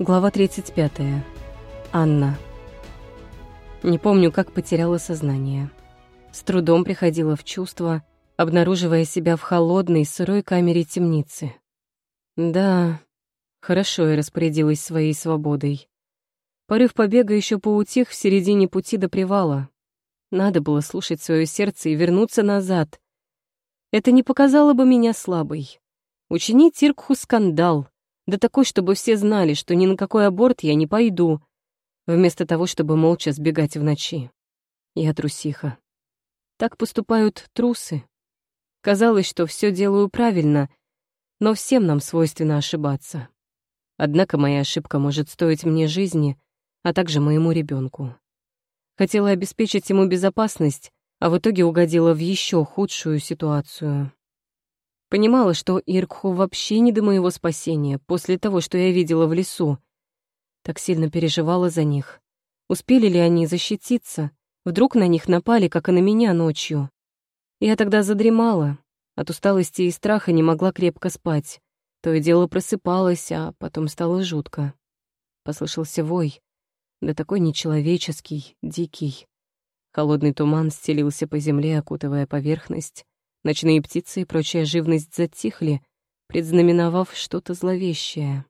Глава 35. Анна. Не помню, как потеряла сознание. С трудом приходила в чувство, обнаруживая себя в холодной, сырой камере темницы. Да, хорошо я распорядилась своей свободой. Порыв побега еще поутих в середине пути до привала. Надо было слушать свое сердце и вернуться назад. Это не показало бы меня слабой. Учинить Тиркху скандал — да такой, чтобы все знали, что ни на какой аборт я не пойду, вместо того, чтобы молча сбегать в ночи. Я трусиха. Так поступают трусы. Казалось, что все делаю правильно, но всем нам свойственно ошибаться. Однако моя ошибка может стоить мне жизни, а также моему ребенку. Хотела обеспечить ему безопасность, а в итоге угодила в еще худшую ситуацию. Понимала, что Иркху вообще не до моего спасения после того, что я видела в лесу. Так сильно переживала за них. Успели ли они защититься? Вдруг на них напали, как и на меня ночью. Я тогда задремала. От усталости и страха не могла крепко спать. То и дело просыпалась, а потом стало жутко. Послышался вой. Да такой нечеловеческий, дикий. Холодный туман стелился по земле, окутывая поверхность. Ночные птицы и прочая живность затихли, предзнаменовав что-то зловещее.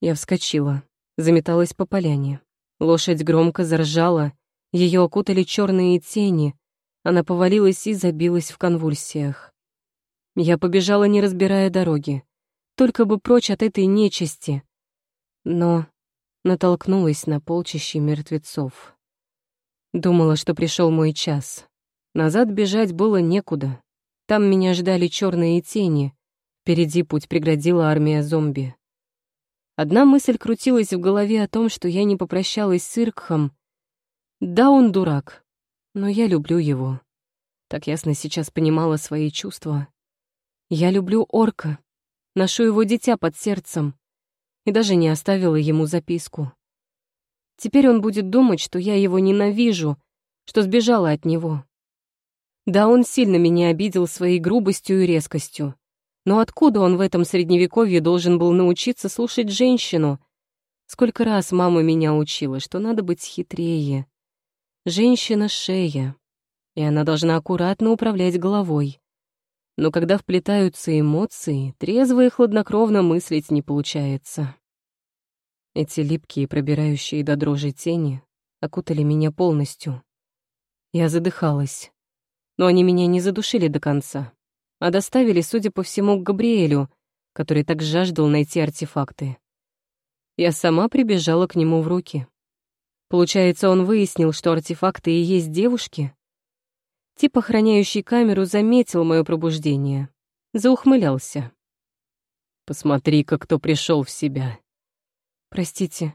Я вскочила, заметалась по поляне. Лошадь громко заржала, ее окутали черные тени, она повалилась и забилась в конвульсиях. Я побежала, не разбирая дороги, только бы прочь от этой нечисти. Но натолкнулась на полчище мертвецов. Думала, что пришел мой час. Назад бежать было некуда. Там меня ждали черные тени. Впереди путь преградила армия зомби. Одна мысль крутилась в голове о том, что я не попрощалась с Иркхом. Да, он дурак, но я люблю его. Так ясно сейчас понимала свои чувства. Я люблю орка, ношу его дитя под сердцем и даже не оставила ему записку. Теперь он будет думать, что я его ненавижу, что сбежала от него. Да, он сильно меня обидел своей грубостью и резкостью. Но откуда он в этом средневековье должен был научиться слушать женщину? Сколько раз мама меня учила, что надо быть хитрее. Женщина — шея, и она должна аккуратно управлять головой. Но когда вплетаются эмоции, трезво и хладнокровно мыслить не получается. Эти липкие, пробирающие до дрожи тени окутали меня полностью. Я задыхалась но они меня не задушили до конца, а доставили, судя по всему, к Габриэлю, который так жаждал найти артефакты. Я сама прибежала к нему в руки. Получается, он выяснил, что артефакты и есть девушки? Тип, охраняющий камеру, заметил мое пробуждение. Заухмылялся. «Посмотри-ка, кто пришел в себя». «Простите,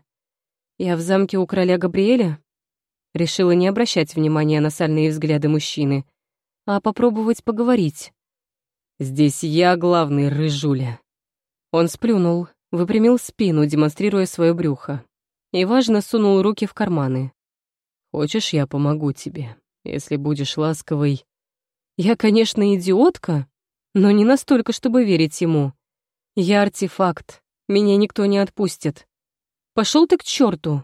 я в замке у короля Габриэля?» Решила не обращать внимания на сальные взгляды мужчины, а попробовать поговорить. «Здесь я главный, рыжуля». Он сплюнул, выпрямил спину, демонстрируя свое брюхо, и, важно, сунул руки в карманы. «Хочешь, я помогу тебе, если будешь ласковой?» «Я, конечно, идиотка, но не настолько, чтобы верить ему. Я артефакт, меня никто не отпустит. Пошел ты к черту.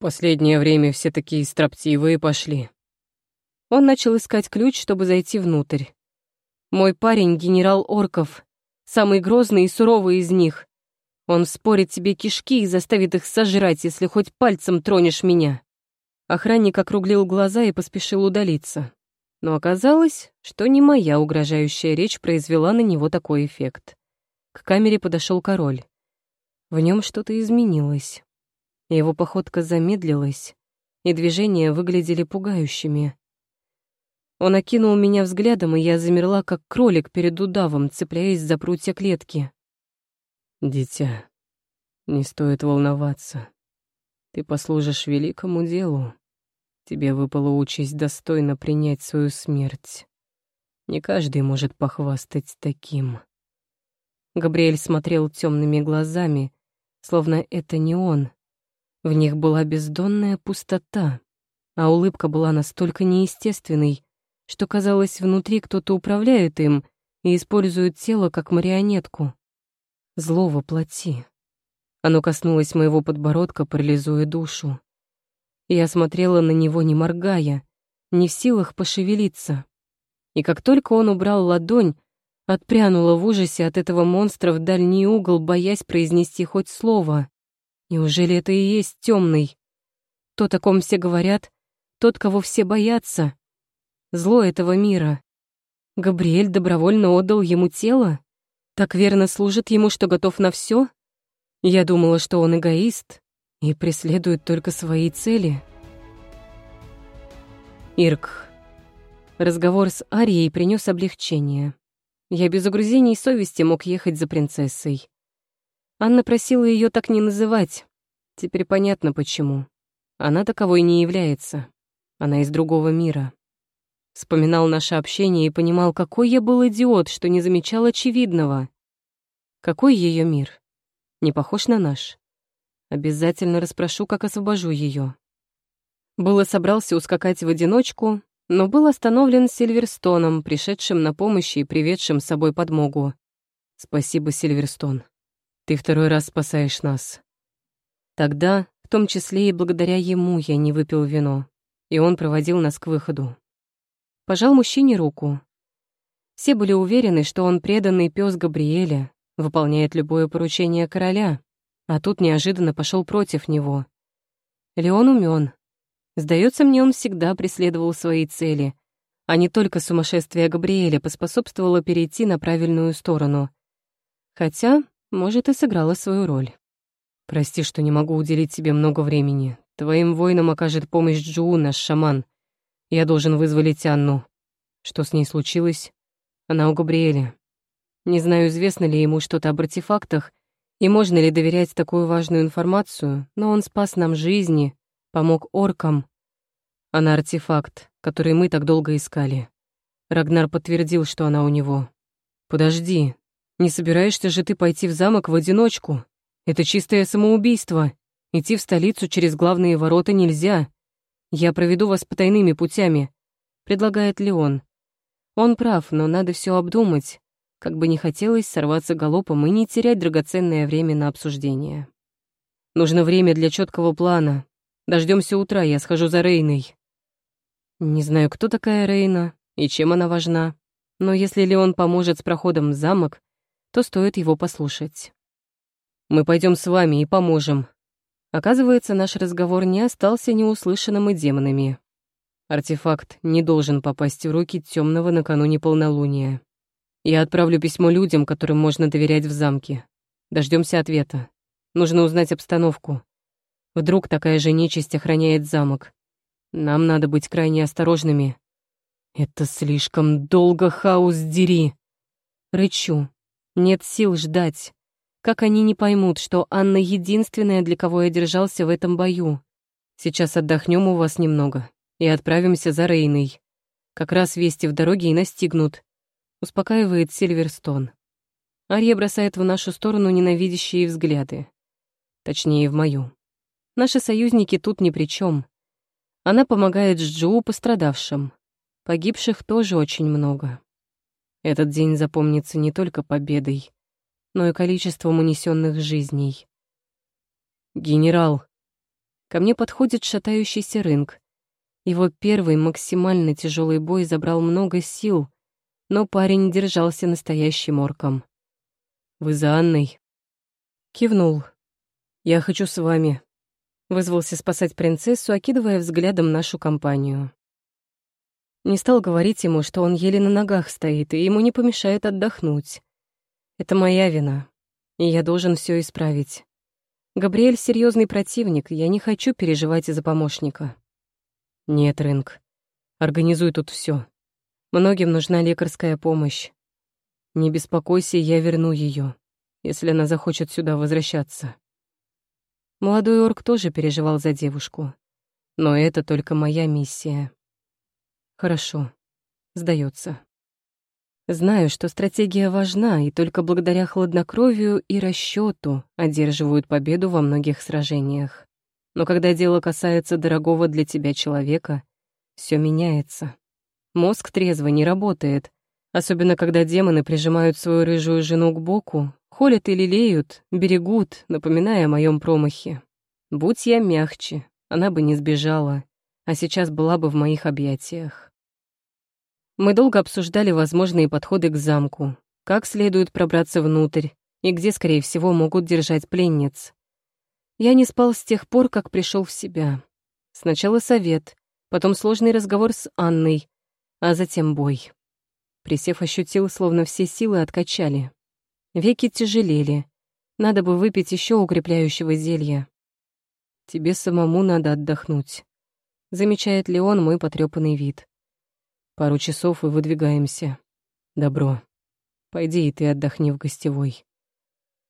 Последнее время все такие строптивые пошли. Он начал искать ключ, чтобы зайти внутрь. Мой парень — генерал Орков, самый грозный и суровый из них. Он спорит тебе кишки и заставит их сожрать, если хоть пальцем тронешь меня. Охранник округлил глаза и поспешил удалиться. Но оказалось, что не моя угрожающая речь произвела на него такой эффект. К камере подошел король. В нем что-то изменилось. Его походка замедлилась, и движения выглядели пугающими. Он окинул меня взглядом, и я замерла, как кролик перед удавом, цепляясь за прутья клетки. «Дитя, не стоит волноваться. Ты послужишь великому делу. Тебе выпала участь достойно принять свою смерть. Не каждый может похвастать таким». Габриэль смотрел темными глазами, словно это не он. В них была бездонная пустота, а улыбка была настолько неестественной, что, казалось, внутри кто-то управляет им и использует тело как марионетку. Зло воплоти. Оно коснулось моего подбородка, парализуя душу. Я смотрела на него, не моргая, не в силах пошевелиться. И как только он убрал ладонь, отпрянула в ужасе от этого монстра в дальний угол, боясь произнести хоть слово. Неужели это и есть темный? Тот, о ком все говорят, тот, кого все боятся. Зло этого мира. Габриэль добровольно отдал ему тело? Так верно служит ему, что готов на все? Я думала, что он эгоист и преследует только свои цели. Ирк. Разговор с Арией принес облегчение. Я без угрызений совести мог ехать за принцессой. Анна просила ее так не называть. Теперь понятно, почему. Она таковой не является. Она из другого мира. Вспоминал наше общение и понимал, какой я был идиот, что не замечал очевидного. Какой ее мир? Не похож на наш. Обязательно расспрошу, как освобожу ее. Было собрался ускакать в одиночку, но был остановлен Сильверстоном, пришедшим на помощь и приведшим с собой подмогу. Спасибо, Сильверстон. Ты второй раз спасаешь нас. Тогда, в том числе и благодаря ему, я не выпил вино, и он проводил нас к выходу. Пожал мужчине руку. Все были уверены, что он преданный пес Габриэля, выполняет любое поручение короля, а тут неожиданно пошел против него. Леон умен. Сдается мне, он всегда преследовал свои цели, а не только сумасшествие Габриэля поспособствовало перейти на правильную сторону. Хотя, может, и сыграло свою роль. «Прости, что не могу уделить тебе много времени. Твоим воинам окажет помощь Джуу, наш шаман. Я должен вызволить Анну. Что с ней случилось? Она у Габриэля. Не знаю, известно ли ему что-то об артефактах и можно ли доверять такую важную информацию, но он спас нам жизни, помог оркам. Она артефакт, который мы так долго искали. Рагнар подтвердил, что она у него. «Подожди, не собираешься же ты пойти в замок в одиночку? Это чистое самоубийство. Идти в столицу через главные ворота нельзя. Я проведу вас потайными путями», — предлагает Леон. Он прав, но надо все обдумать, как бы не хотелось сорваться галопом и не терять драгоценное время на обсуждение. Нужно время для четкого плана. Дождемся утра, я схожу за Рейной. Не знаю, кто такая Рейна и чем она важна, но если Леон поможет с проходом в замок, то стоит его послушать. Мы пойдем с вами и поможем. Оказывается, наш разговор не остался неуслышанным и демонами. Артефакт не должен попасть в руки темного накануне полнолуния. Я отправлю письмо людям, которым можно доверять в замке. Дождемся ответа. Нужно узнать обстановку. Вдруг такая же нечисть охраняет замок. Нам надо быть крайне осторожными. Это слишком долго, хаос дери. Рычу. Нет сил ждать. Как они не поймут, что Анна единственная, для кого я держался в этом бою? Сейчас отдохнем у вас немного и отправимся за Рейной. Как раз вести в дороге и настигнут успокаивает Сильверстон. Арья бросает в нашу сторону ненавидящие взгляды. Точнее, в мою. Наши союзники тут ни при чем. Она помогает Джоу пострадавшим. Погибших тоже очень много. Этот день запомнится не только победой, но и количеством унесенных жизней. «Генерал!» Ко мне подходит шатающийся рынок. Его первый максимально тяжелый бой забрал много сил, но парень держался настоящим орком. «Вы за Анной?» Кивнул. «Я хочу с вами», — вызвался спасать принцессу, окидывая взглядом нашу компанию. Не стал говорить ему, что он еле на ногах стоит, и ему не помешает отдохнуть. Это моя вина, и я должен все исправить. Габриэль — серьезный противник, я не хочу переживать из-за помощника. Нет, Рынг, организуй тут все. Многим нужна лекарская помощь. Не беспокойся, я верну ее, если она захочет сюда возвращаться. Молодой орк тоже переживал за девушку. Но это только моя миссия. Хорошо. Сдается. Знаю, что стратегия важна, и только благодаря хладнокровию и расчету одерживают победу во многих сражениях. Но когда дело касается дорогого для тебя человека, все меняется. Мозг трезво не работает, особенно когда демоны прижимают свою рыжую жену к боку, Холят и лелеют, берегут, напоминая о моем промахе. Будь я мягче, она бы не сбежала, а сейчас была бы в моих объятиях. Мы долго обсуждали возможные подходы к замку, как следует пробраться внутрь и где, скорее всего, могут держать пленниц. Я не спал с тех пор, как пришел в себя. Сначала совет, потом сложный разговор с Анной, а затем бой. Присев, ощутил, словно все силы откачали. Веки тяжелели. Надо бы выпить еще укрепляющего зелья. Тебе самому надо отдохнуть. Замечает ли он мой потрепанный вид. Пару часов и выдвигаемся. Добро. Пойди и ты отдохни в гостевой.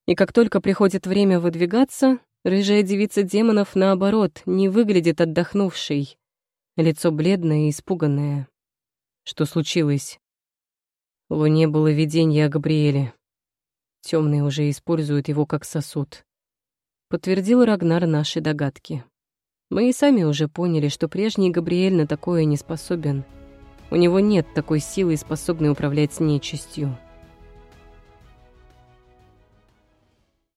И как только приходит время выдвигаться, рыжая девица демонов, наоборот, не выглядит отдохнувшей. Лицо бледное и испуганное. Что случилось? В луне было видение о Габриэле. Темные уже используют его как сосуд. Подтвердил Рагнар наши догадки. Мы и сами уже поняли, что прежний Габриэль на такое не способен. У него нет такой силы, способной управлять нечистью.